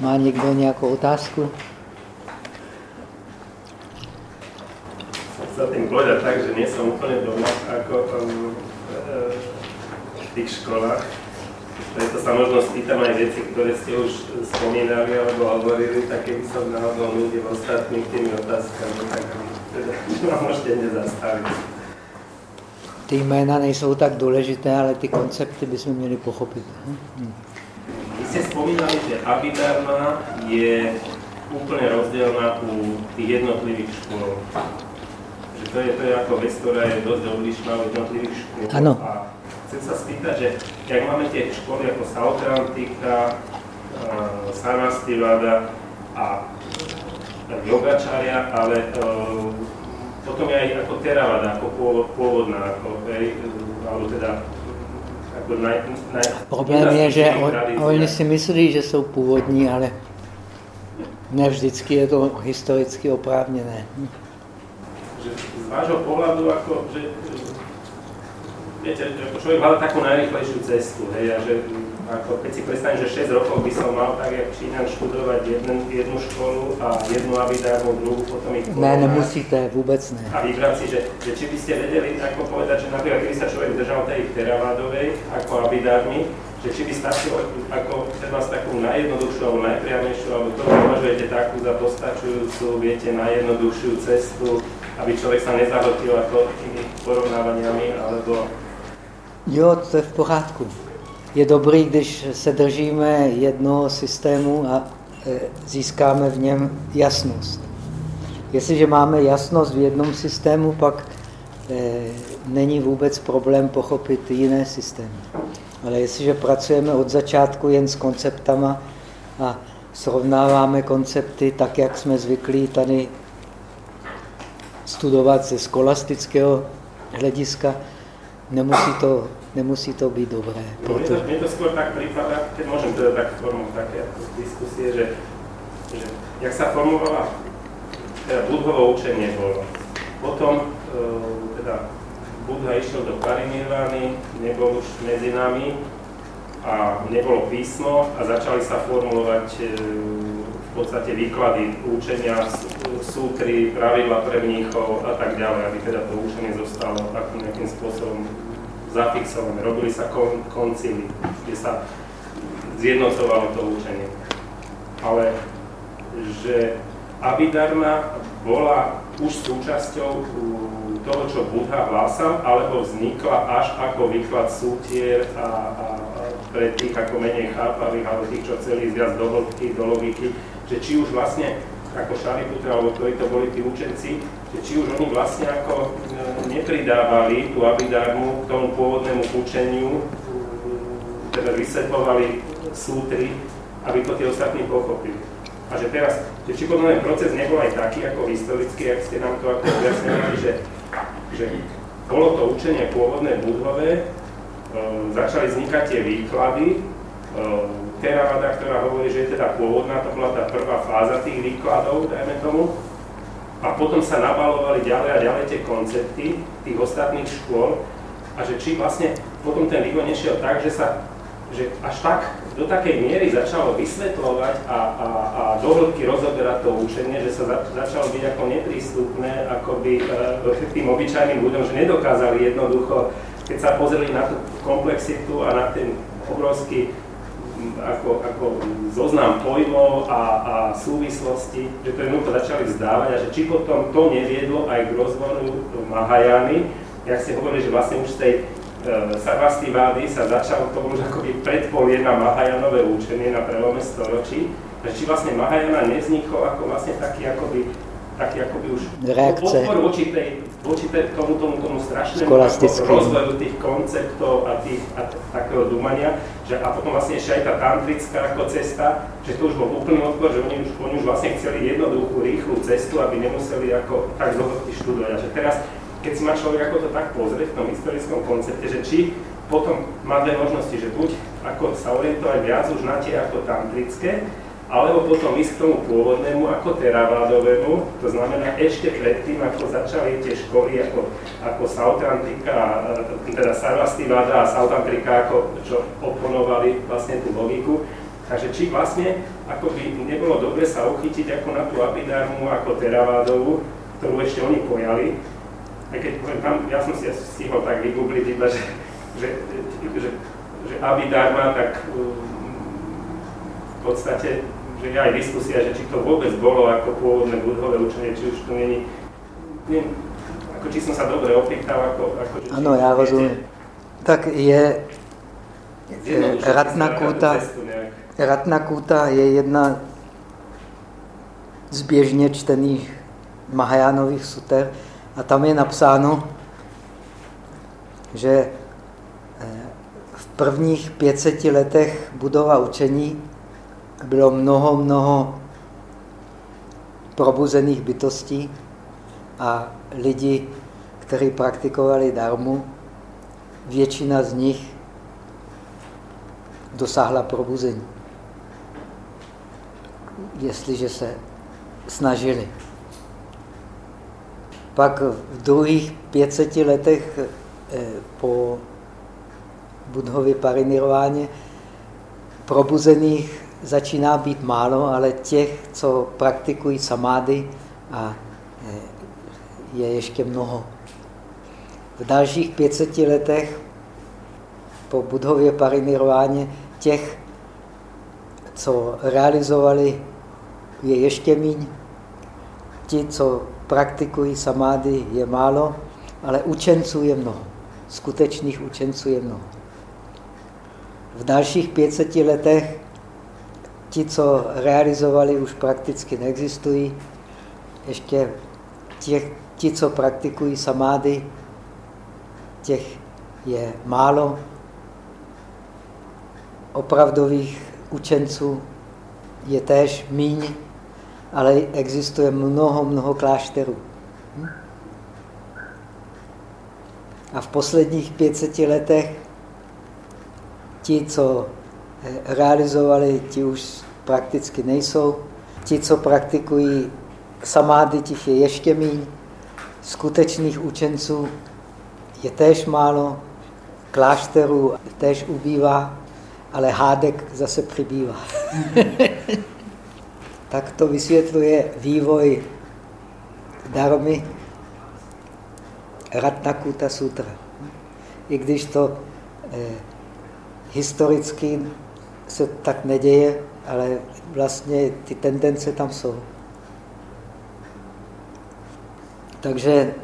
Má někdo nějakou otázku? Chcel tým povedať tak, že nie som úplne doma ako um, v tých školách. Preto sa možno spýtam aj veci, ktoré ste už spomínali alebo hovorili, tak keby som náhodou ľudí ostatným tými otázkami, tak teda ma môžete nezastaviť. Ty jména nejsou tak důležité, ale ty koncepty bychom měli pochopit. Hm? Ste spomínali, že Abhidharma je úplne rozdielna u tých jednotlivých škôl. Že to je, to je ako vec, ktorá je dosť odlišná od jednotlivých škôl. Áno. A chcem sa spýtať, že jak máme tie školy ako Sautrantika, Sarvastivada a Yogačaria, ale uh, potom je aj ako Theravada, ako pôvodná, ako, hej, alebo teda Problém je, že on, oni si myslí, že jsou původní, ale ne vždycky je to historicky oprávněné. Že z vášho pohľadu, ako, že viete, ako človek hľadá takú najrychlejšiu cestu, hej, a že ako keď si predstavím, že 6 rokov by som mal tak, jak Číňan študovať jednu, jednu školu a jednu abidárnu, druhú, potom ich Ne, nemusíte, vůbec ne. A vybrať si, že, že či by ste vedeli ako povedať, že napríklad keby sa človek držal tej teravádovej ako abidárny, že či by stačilo ako treba takú najjednoduchšiu alebo najpriamejšiu, alebo to považujete takú za postačujúcu, viete, najjednoduchšiu cestu, aby človek sa nezahltil ako tými porovnávaniami, alebo Jo, to je v pořádku. Je dobrý, když se držíme jednoho systému a e, získáme v něm jasnost. Jestliže máme jasnost v jednom systému, pak e, není vůbec problém pochopit jiné systémy. Ale jestliže pracujeme od začátku jen s konceptama a srovnáváme koncepty tak, jak jsme zvyklí tady studovat ze skolastického hlediska, nemusí to, nemusí to být dobré. No, mne, to, to skôr tak prípada, keď môžem teda tak formovať také diskusie, že, že jak sa formovala, teda Budhovo učenie bolo. Potom e, teda Budha išiel do Parinirvány, nebol už medzi nami a nebolo písmo a začali sa formulovať e, v podstate výklady učenia, sútry, pravidla pre mníchov a tak ďalej, aby teda to učenie zostalo takým nejakým spôsobom zafixované. Robili sa kon, koncily, kde sa zjednocovalo to učenie. Ale že Abhidharma bola už súčasťou toho, čo Buddha hlásal, alebo vznikla až ako výklad sútier a, a pre tých ako menej chápavých, alebo tých, čo chceli ísť do hĺbky, do logiky, že či už vlastne ako Šariputra, alebo ktorí to boli tí učenci, že či už oni vlastne ako e, nepridávali tú abidármu k tomu pôvodnému učeniu, teda vysvetlovali sútry, aby to tí ostatní pochopili. A že teraz, že či potom ten proces nebol aj taký ako historický, ak ste nám to ako objasňovali, že, že bolo to učenie pôvodné budhové, začali vznikať tie výklady, um, Theravada, ktorá hovorí, že je teda pôvodná, to bola tá prvá fáza tých výkladov, dajme tomu, a potom sa nabalovali ďalej a ďalej tie koncepty tých ostatných škôl. A že či vlastne potom ten vývoj nešiel tak, že sa že až tak do takej miery začalo vysvetľovať a, a, a do hĺbky rozoberať to učenie, že sa za, začalo byť ako neprístupné akoby e, tým obyčajným ľuďom, že nedokázali jednoducho, keď sa pozreli na tú komplexitu a na ten obrovský ako, ako zoznam pojmov a, a súvislosti, že to jednoducho začali vzdávať a že či potom to neviedlo aj k rozvoju Mahajany, jak ste hovorili, že vlastne už z tej e, Sarvastivády sa začal, to už akoby predpol jedna Mahajanové učenie na prelome storočí, že či vlastne Mahajana nevznikol ako vlastne taký akoby taký akoby už Reakce. odpor voči, tej, voči tej, tomu, tomu, tomu strašnému rozvoju tých konceptov a, tých, a takého dúmania, že a potom vlastne ešte aj tá tantrická ako cesta, že to už bol úplný odpor, že oni už, oni už vlastne chceli jednoduchú, rýchlu cestu, aby nemuseli ako tak dlho študovať. A že teraz, keď si má človek ako to tak pozrieť v tom historickom koncepte, že či potom má dve možnosti, že buď ako sa orientovať viac už na tie ako tantrické, alebo potom ísť k tomu pôvodnému ako teravádovému, to znamená ešte predtým, ako začali tie školy ako, ako Sautrantika, teda Sarvastivada a Sautantrika, ako čo oponovali vlastne tú logiku, Takže či vlastne ako by nebolo dobre sa uchytiť ako na tú abidarmu, ako teravádovu, ktorú ešte oni pojali. Aj keď tam, ja som si stihol tak vygoogliť iba, že, že, že, že abidarma, tak um, v podstate, je aj diskusia, že či to vôbec bolo ako pôvodné budhové učenie, či už to není, neviem, ako či som sa dobre opýtal, ako... ako ano, ja rozumiem. Tak je Ratnakuta, Ratnakuta je jedna z běžně čtených Mahajánových suter a tam je napsáno, že eh, v prvních 500 letech budova učení bylo mnoho, mnoho probuzených bytostí a lidi, kteří praktikovali darmu, většina z nich dosáhla probuzení. Jestliže se snažili. Pak v druhých 500 letech eh, po Budhově parinirváně probuzených začíná být málo, ale těch, co praktikují samády, a eh, je ještě mnoho. V dalších 500 letech po Budhově parinirváně těch, co realizovali, je ještě míň. Ti, co praktikují samády, je málo, ale učenců je mnoho. Skutečných učenců je mnoho. V dalších 500 letech ti, co realizovali, už prakticky neexistují. Ještě těch, ti, co praktikují samády, těch je málo, opravdových učenců je též míň, ale existuje mnoho, mnoho klášterů. A v posledních 500 letech ti, co realizovali, ti už prakticky nejsou. Ti, co praktikují samády, těch je ještě míň. Skutečných učenců je též málo. Klášterů též ubývá ale hádek zase přibývá. tak to vysvětluje vývoj darmy Ratnakuta Sutra. I když to eh, historicky se tak neděje, ale vlastně ty tendence tam jsou. Takže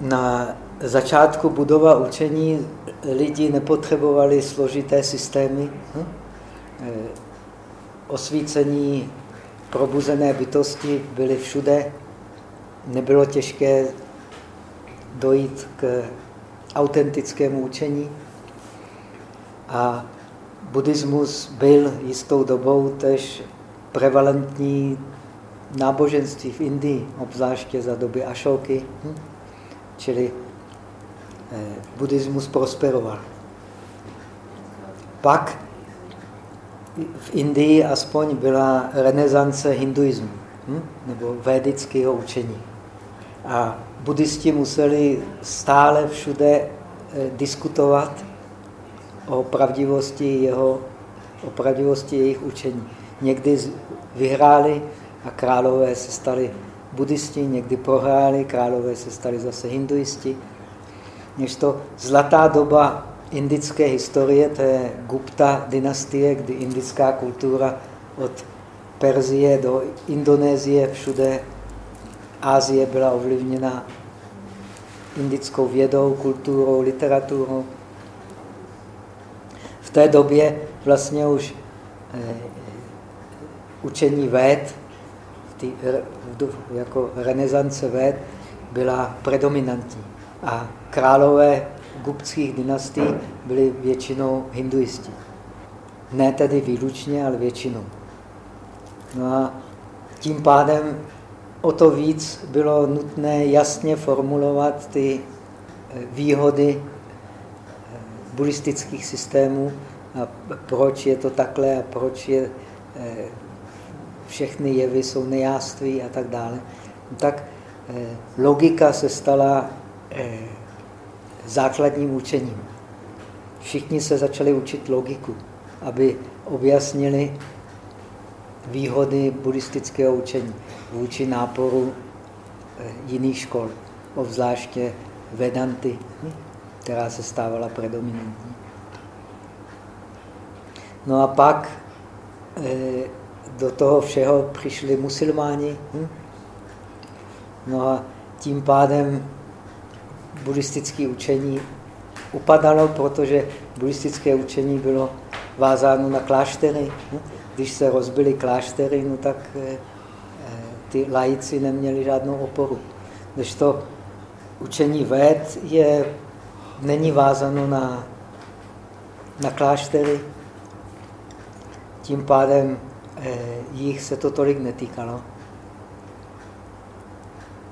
na začátku budova učení lidi nepotřebovali složité systémy. Hm? Eh, osvícení probuzené bytosti byly všude. Nebylo těžké dojít k autentickému učení. A buddhismus byl jistou dobou tež prevalentní náboženství v Indii, obzvláště za doby Ašoky. Hm? Čili Eh, buddhismus prosperoval. Pak v Indii aspoň byla renesance hinduismu, hm? nebo védického učení. A buddhisti museli stále všude eh, diskutovat o pravdivosti, jeho, o pravdivosti jejich učení. Někdy vyhráli a králové se stali buddhisti, někdy prohráli, králové se stali zase hinduisti než to zlatá doba indické historie, to je Gupta dynastie, kdy indická kultura od Perzie do Indonésie, všude Ázie byla ovlivněna indickou vědou, kulturou, literaturou. V té době vlastně už eh, učení véd, tý, jako renesance véd, byla predominantní. A králové guptských dynastí byli většinou hinduisti. Ne tedy výlučně, ale většinou. No a tím pádem o to víc bylo nutné jasně formulovat ty eh, výhody eh, buddhistických systémů a proč je to takhle a proč je, eh, všechny jevy jsou nejáství a tak dále. Tak logika se stala základním učením. Všichni se začali učit logiku, aby objasnili výhody buddhistického učení vůči náporu eh, jiných škol, obzvláště Vedanty, která se stávala predominantní. No a pak eh, do toho všeho přišli musulmáni. Hm? No a tím pádem buddhistické učení upadalo, protože buddhistické učení bylo vázáno na kláštery. Hm? Když se rozbily kláštery, no tak eh, eh, ty lajíci neměli žádnou oporu. Když to učení ved je, není vázáno na, na kláštery, tím pádem eh, jich se to tolik netýkalo.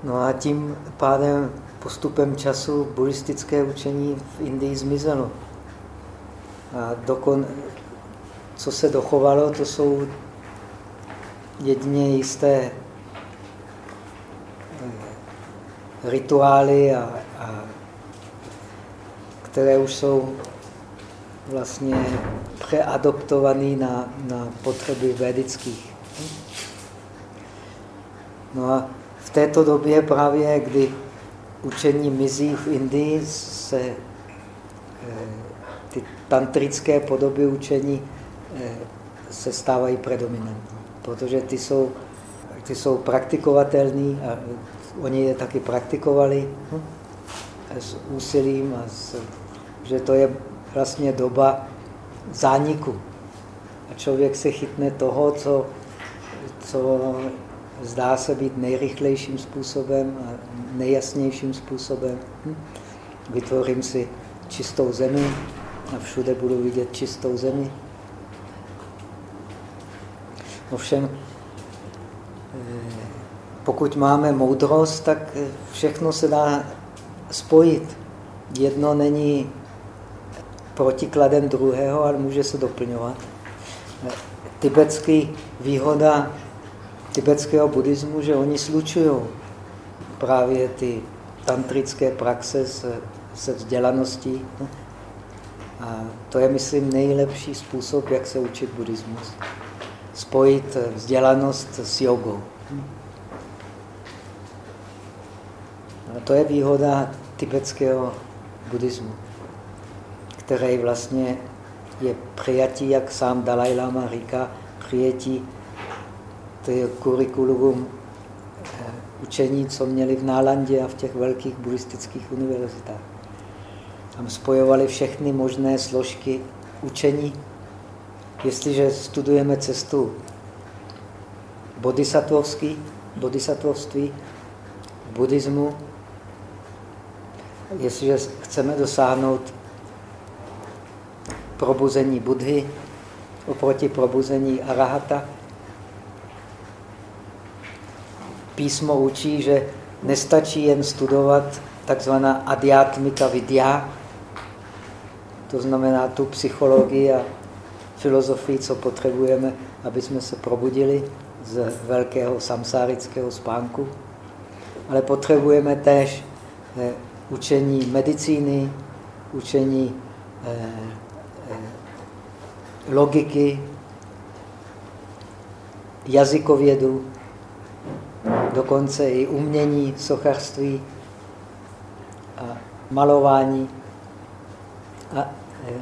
No a tím pádem postupem času buddhistické učení v Indii zmizelo. A dokon, co se dochovalo, to jsou jedině jisté eh, rituály, a, a, které už jsou vlastně preadoptovaný na, na potřeby védických. No a v této době právě, kdy učení mizí v Indii, se eh, ty tantrické podoby učení eh, se stávají predominantní, protože ty jsou, ty jsou praktikovatelné a oni je taky praktikovali s úsilím a s, že to je vlastně doba zániku. A člověk se chytne toho, co, co zdá se být nejrychlejším způsobem a nejjasnějším způsobem. Hm? Vytvořím si čistou zemi a všude budu vidět čistou zemi. Ovšem, eh, pokud máme moudrost, tak všechno se dá spojit. Jedno není protikladem druhého, ale může se doplňovat. Tibetský výhoda tibetského buddhismu, že oni slučují právě ty tantrické praxe se, se vzdělaností. A to je, myslím, nejlepší způsob, jak se učit buddhismus. Spojit vzdělanost s jogou. A to je výhoda tibetského buddhismu který vlastně je přijatí, jak sám Dalai Lama říká, přijetí kurikulum eh, učení, co měli v Nálandě a v těch velkých buddhistických univerzitách. Tam spojovali všechny možné složky učení. Jestliže studujeme cestu bodhisattvovský, bodhisattvovství, buddhismu, jestliže chceme dosáhnout probuzení Budhy oproti probuzení Arahata. Písmo učí, že nestačí jen studovat takzvaná adiatmika vidya, to znamená tu psychologii a filozofii, co potřebujeme, aby jsme se probudili z velkého samsárického spánku. Ale potřebujeme též eh, učení medicíny, učení eh, logiky, jazykovědu, dokonce i umění, sochařství a malování a e,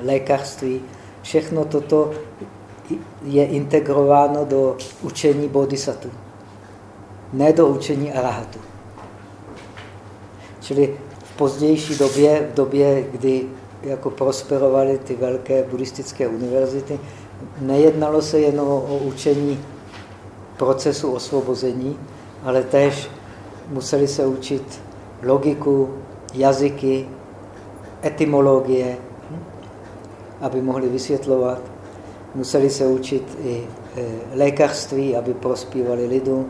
lékařství. Všechno toto je integrováno do učení bodhisattva, ne do učení arahatu. Čili v pozdější době, v době, kdy jako prosperovaly ty velké buddhistické univerzity, nejednalo se jen o, o učení procesu osvobození, ale též museli se učit logiku, jazyky, etymologie, aby mohli vysvětlovat. Museli se učit i e, lékařství, aby prospívali lidu,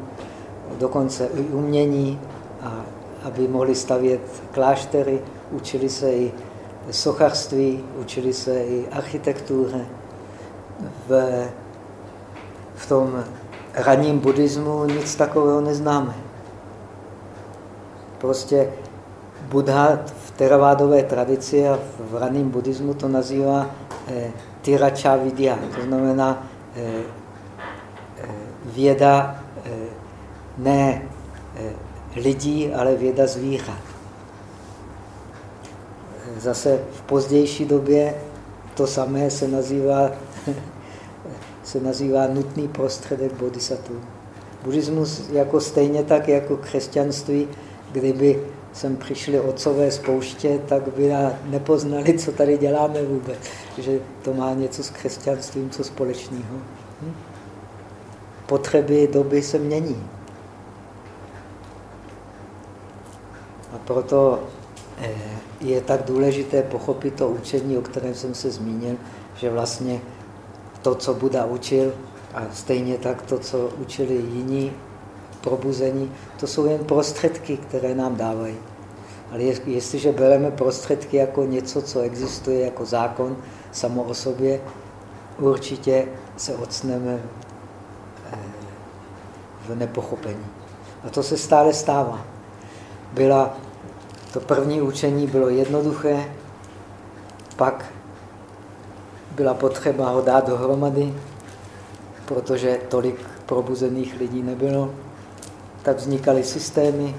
dokonce i umění, a aby mohli stavět kláštery. Učili se i sochařství, učili se i architektuře. V, v tom ranním buddhismu nic takového neznáme. Prostě Buddha v teravádové tradici a v ranním buddhismu to nazývá eh, tirača vidya, to znamená eh, eh, věda ne lidí, ale věda zvířat. Zase v pozdější době to samé se nazývá, se nazývá nutný prostředek bodhisattva. Buddhismus jako stejně tak jako křesťanství, kdyby sem přišli otcové z pouště, tak by nepoznali, co tady děláme vůbec. Že to má něco s křesťanstvím, co společného. Hm? Potřeby doby se mění. A proto je tak důležité pochopit to učení, o kterém jsem se zmínil, že vlastně to, co Buda učil, a stejně tak to, co učili jiní probuzení, to jsou jen prostředky, které nám dávají. Ale jestliže bereme prostředky jako něco, co existuje jako zákon samo o sobě, určitě se odstneme eh, v nepochopení. A to se stále stává. Byla, to první učení bylo jednoduché, pak byla potřeba ho dát dohromady, protože tolik probuzených lidí nebylo. Tak vznikaly systémy.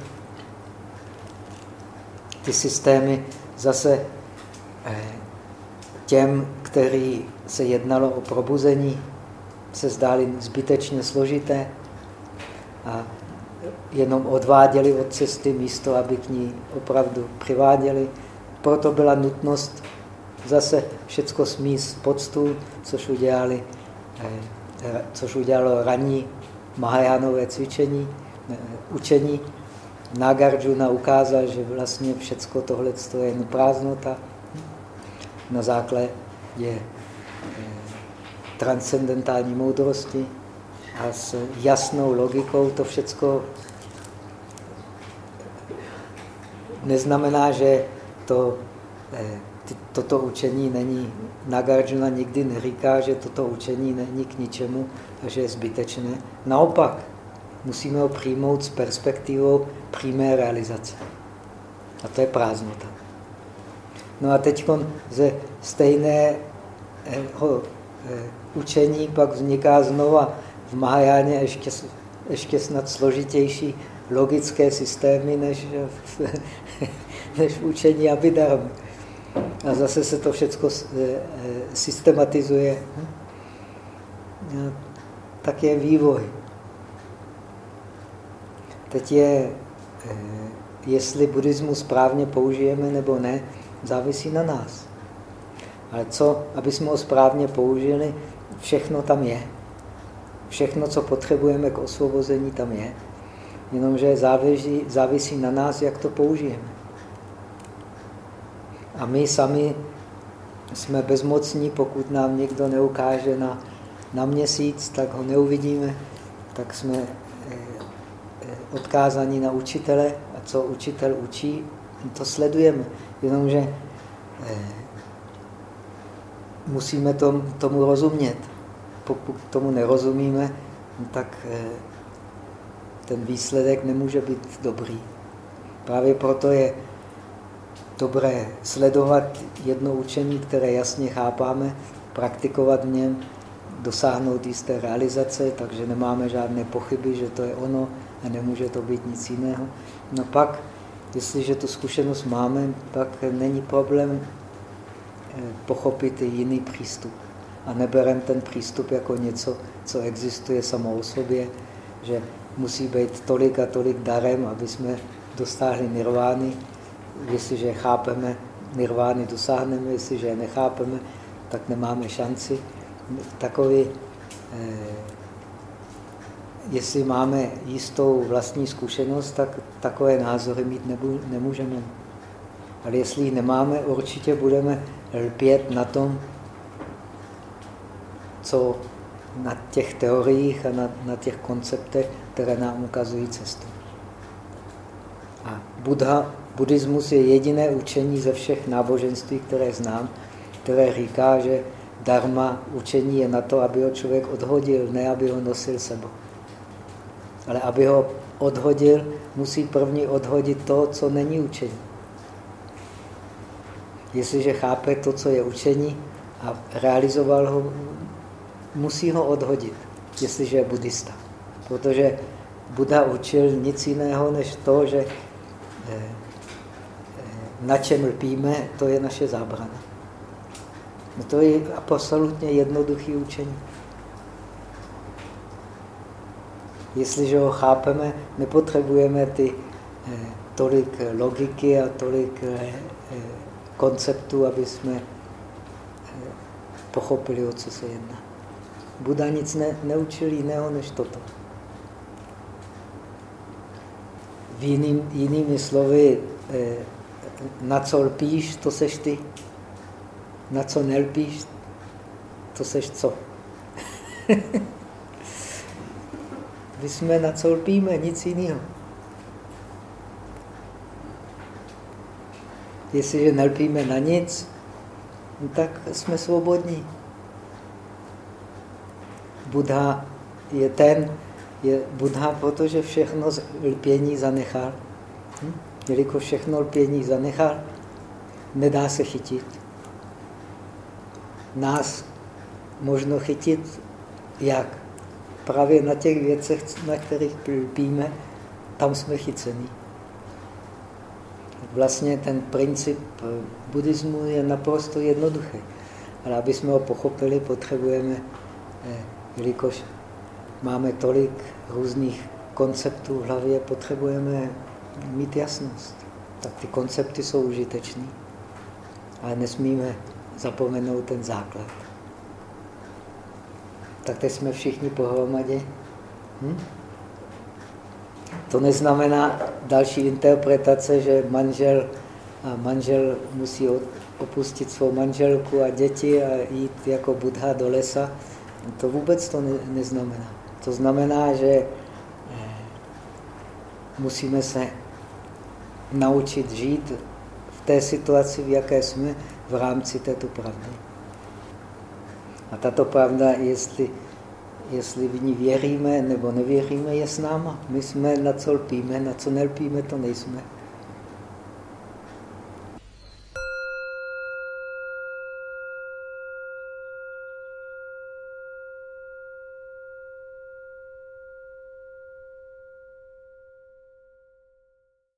Ty systémy zase eh, těm, který se jednalo o probuzení, se zdály zbytečně složité a jenom odváděli od cesty místo, aby k ní opravdu přiváděli. Proto byla nutnost zase všecko smíst pod stůl, což udělali eh, Eh, což udělalo ranní Mahajánové cvičení, eh, učení. Nagarjuna ukázal, že vlastně všecko tohle je jen prázdnota na základě eh, transcendentální moudrosti a s jasnou logikou to všecko neznamená, že to toto učení není, Nagarjuna nikdy neříká, že toto učení není k ničemu a že je zbytečné. Naopak, musíme ho přijmout s perspektivou přímé realizace. A to je prázdnota. No a teď ze stejného eh, učení pak vzniká znova v Mahajáně ještě, ještě snad složitější logické systémy než než učení Abhidharmy. A zase se to všechno eh, eh, systematizuje. Tak je vývoj. Teď je, eh, jestli buddhismus správně použijeme nebo ne, závisí na nás. Ale co, aby jsme ho správně použili, všechno tam je. Všechno, co potřebujeme k osvobození, tam je. Jenomže závisí, závisí na nás, jak to použijeme. A my sami jsme bezmocní, pokud nám někdo neukáže na, na měsíc, tak ho neuvidíme, tak jsme eh, eh, odkázaní na učitele a co učitel učí, to sledujeme. Jenomže eh, musíme tom, tomu rozumět. Pokud tomu nerozumíme, tak ten výsledek nemůže být dobrý. Právě proto je dobré sledovat jedno učení, které jasně chápáme, praktikovat v něm, dosáhnout jisté realizace, takže nemáme žádné pochyby, že to je ono a nemůže to být nic jiného. No pak, jestliže tu zkušenost máme, pak není problém eh, pochopit i jiný přístup. A neberem ten přístup jako něco, co existuje samo o sobě, že musí být tolik a tolik darem, aby jsme dostáhli nirvány, Jestliže chápeme nirvány, dosáhneme, jestliže je nechápeme, tak nemáme šanci. Takový, eh, jestli máme jistou vlastní zkušenost, tak takové názory mít nemůžeme. Ale jestli ji nemáme, určitě budeme lpět na tom, co na těch teoriích a na, na těch konceptech, které nám ukazují cestu. A Buddha Buddhismus je jediné učení ze všech náboženství, které znám, které říká, že dharma učení je na to, aby ho člověk odhodil, ne aby ho nosil sebou. Ale aby ho odhodil, musí první odhodit to, co není učení. Jestliže chápe to, co je učení a realizoval ho, musí ho odhodit, jestliže je buddhista. Protože Buddha učil nic jiného, než to, že eh, na čem lpíme, to je naše zábrana. No to je absolutně jednoduché učení. Jestliže ho chápeme, nepotřebujeme ty eh, tolik logiky a tolik eh, eh, konceptů, aby jsme pochopili, o co se jedná. Buda nic ne, neučil jiného než toto. V jiným, jinými slovy, na co lpíš, to seš ty. Na co nelpíš, to seš co. My jsme na co lpíme, nic jiného. Jestliže nelpíme na nic, no tak jsme svobodní. Buddha je ten, je Buddha, protože všechno lpění zanechal. Hm? Jelikož všechno lpění zanechal, nedá se chytit. Nás možno chytit jak? Právě na těch věcech, na kterých lpíme, tam jsme chycení. Vlastně ten princip buddhismu je naprosto jednoduchý. Ale aby jsme ho pochopili, potřebujeme, eh, jelikož máme tolik různých konceptů v hlavě, potřebujeme mít jasnost. Tak ty koncepty jsou užitečné, ale nesmíme zapomenout ten základ. Tak teď jsme všichni pohromadě. Hm? To neznamená další interpretace, že manžel, a manžel musí opustit svou manželku a děti a jít jako Buddha do lesa. To vůbec to ne, neznamená. To znamená, že eh, musíme se naučit žít v té situaci, v jaké jsme, v rámci této pravdy. A tato pravda, jestli, jestli v ní věříme nebo nevěříme, je s náma. My jsme na co lpíme, na co nelpíme, to nejsme.